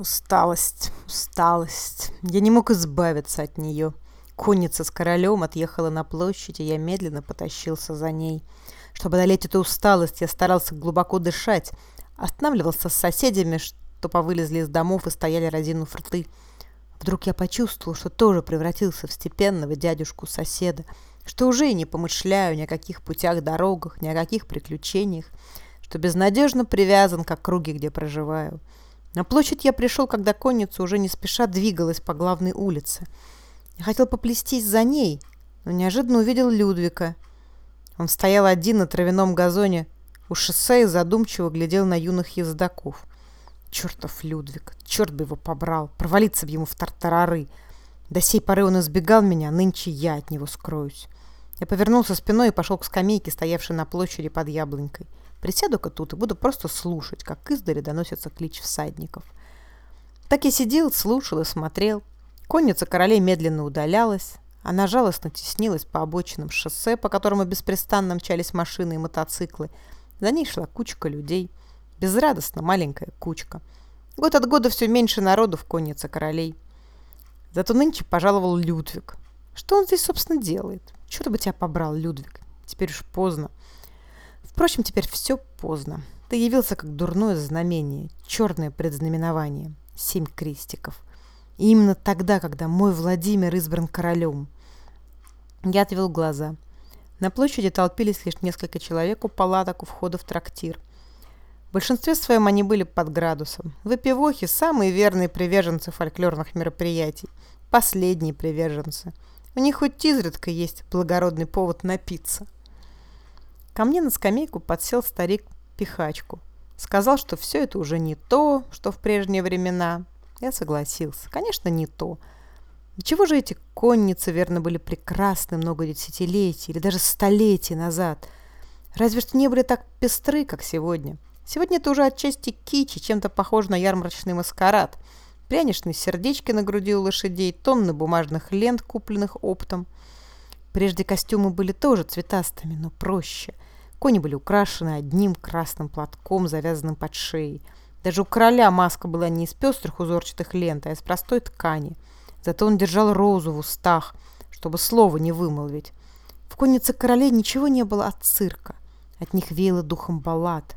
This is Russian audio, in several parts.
Усталость, усталость. Я не мог избавиться от нее. Конница с королем отъехала на площадь, и я медленно потащился за ней. Чтобы одолеть эту усталость, я старался глубоко дышать, останавливался с соседями, что повылезли из домов и стояли разинув рты. Вдруг я почувствовал, что тоже превратился в степенного дядюшку-соседа, что уже и не помышляю ни о каких путях-дорогах, ни о каких приключениях, что безнадежно привязан к округе, где проживаю. На площадь я пришел, когда конница уже не спеша двигалась по главной улице. Я хотел поплестись за ней, но неожиданно увидел Людвика. Он стоял один на травяном газоне у шоссе и задумчиво глядел на юных ездаков. Чертов Людвиг, черт бы его побрал, провалиться бы ему в тартарары. До сей поры он избегал меня, нынче я от него скроюсь. Я повернулся спиной и пошел к скамейке, стоявшей на площади под яблонькой. Присяду-ка тут и буду просто слушать, как издали доносится клич всадников. Так я сидел, слушал и смотрел. Конница королей медленно удалялась. Она жалостно теснилась по обочинам шоссе, по которому беспрестанно мчались машины и мотоциклы. За ней шла кучка людей. Безрадостно маленькая кучка. Год от года все меньше народу в коннице королей. Зато нынче пожаловал Людвиг. Что он здесь, собственно, делает? Чего-то бы тебя побрал, Людвиг. Теперь уж поздно. Впрочем, теперь все поздно. Ты явился как дурное знамение, черное предзнаменование, семь крестиков. И именно тогда, когда мой Владимир избран королем. Я отвел глаза. На площади толпились лишь несколько человек у палаток у входа в трактир. В большинстве своем они были под градусом. Выпивохи – самые верные приверженцы фольклорных мероприятий. Последние приверженцы. У них хоть изредка есть благородный повод напиться. Ко мне на скамейку подсел старик Пихачку. Сказал, что все это уже не то, что в прежние времена. Я согласился. Конечно, не то. До чего же эти конницы, верно, были прекрасны много десятилетий или даже столетий назад? Разве что не были так пестры, как сегодня. Сегодня это уже отчасти кичи, чем-то похоже на ярмарочный маскарад. Пряничные сердечки на груди у лошадей, тонны бумажных лент, купленных оптом – Прежде костюмы были тоже цветастыми, но проще. Кони были украшены одним красным платком, завязанным под шеей. Даже у короля маска была не из пестрых узорчатых лент, а из простой ткани. Зато он держал розу в устах, чтобы слова не вымолвить. В коннице королей ничего не было от цирка. От них веяло духом баллад.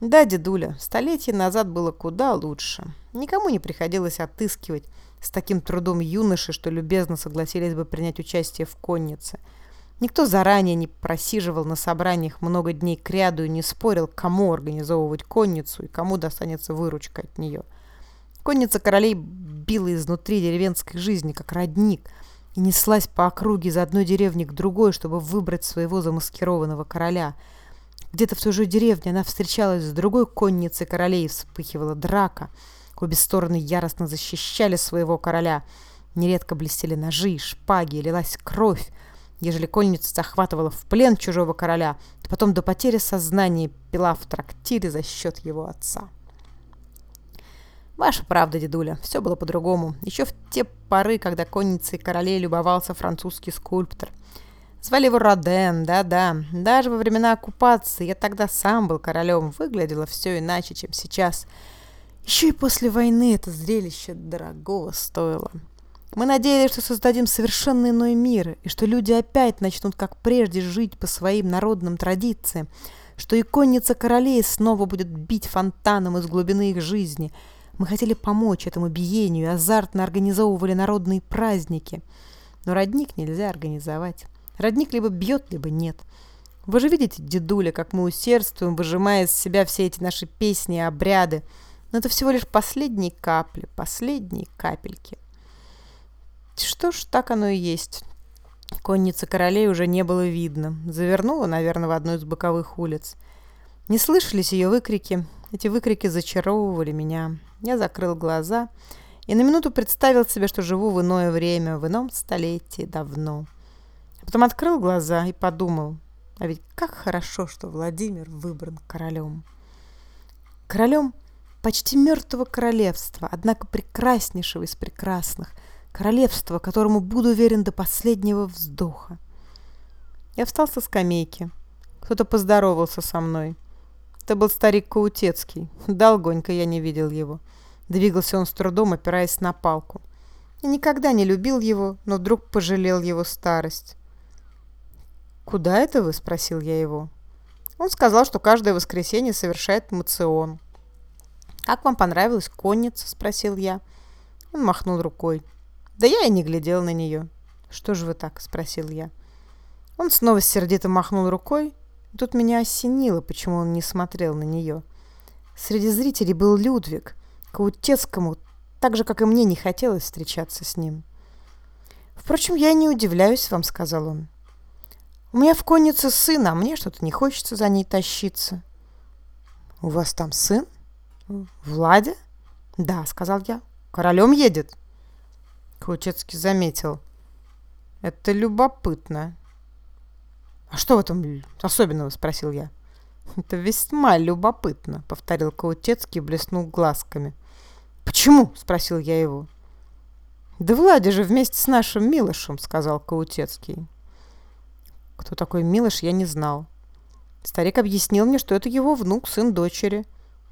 Да, дедуля, столетия назад было куда лучше. Никому не приходилось отыскивать с таким трудом юноши, что любезно согласились бы принять участие в коннице. Никто заранее не просиживал на собраниях много дней кряду и не спорил, кому организовывать конницу и кому достанется выручка от нее. Конница королей била изнутри деревенской жизни, как родник, и неслась по округе из одной деревни к другой, чтобы выбрать своего замаскированного короля. Где-то в той же деревне она встречалась с другой конницей королей, вспыхивала драка – Обе стороны яростно защищали своего короля. Нередко блестели ножи, шпаги, лилась кровь. Ежели конница захватывала в плен чужого короля, то потом до потери сознания пила в трактире за счет его отца. Ваша правда, дедуля, все было по-другому. Еще в те поры, когда конницей королей любовался французский скульптор. Звали его Роден, да-да. Даже во времена оккупации я тогда сам был королем. Выглядело все иначе, чем сейчас. Еще и после войны это зрелище дорогого стоило. Мы надеялись, что создадим совершенно иной мир, и что люди опять начнут, как прежде, жить по своим народным традициям, что и конница королей снова будет бить фонтаном из глубины их жизни. Мы хотели помочь этому биению азартно организовывали народные праздники. Но родник нельзя организовать. Родник либо бьет, либо нет. Вы же видите, дедуля, как мы усердствуем, выжимая из себя все эти наши песни и обряды, но это всего лишь последние капли, последние капельки. Что ж, так оно и есть. Конницы королей уже не было видно. Завернула, наверное, в одну из боковых улиц. Не слышались ее выкрики. Эти выкрики зачаровывали меня. Я закрыл глаза и на минуту представил себе, что живу в иное время, в ином столетии, давно. Потом открыл глаза и подумал, а ведь как хорошо, что Владимир выбран королем. Королем почти мертвого королевства, однако прекраснейшего из прекрасных, королевства, которому буду верен до последнего вздоха. Я встал со скамейки. Кто-то поздоровался со мной. Это был старик Каутецкий. Долгонько я не видел его. Двигался он с трудом, опираясь на палку. Я никогда не любил его, но вдруг пожалел его старость. «Куда это вы?» – спросил я его. Он сказал, что каждое воскресенье совершает мацион. «Как вам понравилась конница?» – спросил я. Он махнул рукой. «Да я и не глядел на нее». «Что же вы так?» – спросил я. Он снова сердито махнул рукой. Тут меня осенило, почему он не смотрел на нее. Среди зрителей был Людвиг. Каутецкому, так же, как и мне, не хотелось встречаться с ним. «Впрочем, я не удивляюсь вам», — сказал он. «У меня в коннице сын, а мне что-то не хочется за ней тащиться». «У вас там сын? Владя?» «Да», — сказал я. «Королем едет». Каутецкий заметил. «Это любопытно». «А что в этом особенного?» — спросил я. «Это весьма любопытно», — повторил Каутецкий и блеснул глазками. «Почему?» — спросил я его. «Да Влади же вместе с нашим Милошем», — сказал Каутецкий. Кто такой Милош, я не знал. Старик объяснил мне, что это его внук, сын дочери.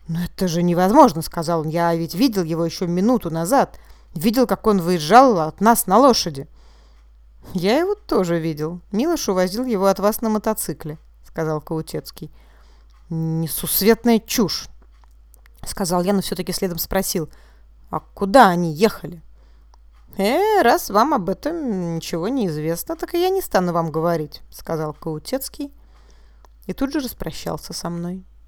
«Но это же невозможно», — сказал он. «Я ведь видел его еще минуту назад. Видел, как он выезжал от нас на лошади». «Я его тоже видел. Милош увозил его от вас на мотоцикле», — сказал Каутецкий. «Несусветная чушь», — сказал я, но все-таки следом спросил. «А куда они ехали?» «Э, раз вам об этом ничего не известно, так и я не стану вам говорить», — сказал Каутецкий и тут же распрощался со мной.